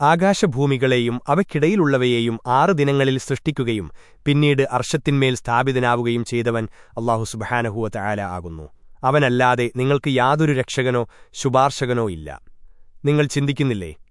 ആകാശഭൂമികളെയും അവയ്ക്കിടയിലുള്ളവയെയും ആറ് ദിനങ്ങളിൽ സൃഷ്ടിക്കുകയും പിന്നീട് അർഷത്തിന്മേൽ സ്ഥാപിതനാവുകയും ചെയ്തവൻ അള്ളാഹു സുബഹാനഹുവ ആല ആകുന്നു. അവനല്ലാതെ നിങ്ങൾക്ക് യാതൊരു രക്ഷകനോ ശുപാർശകനോ ഇല്ല. നിങ്ങൾ ചിന്തിക്കുന്നില്ലേ?